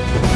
Bye.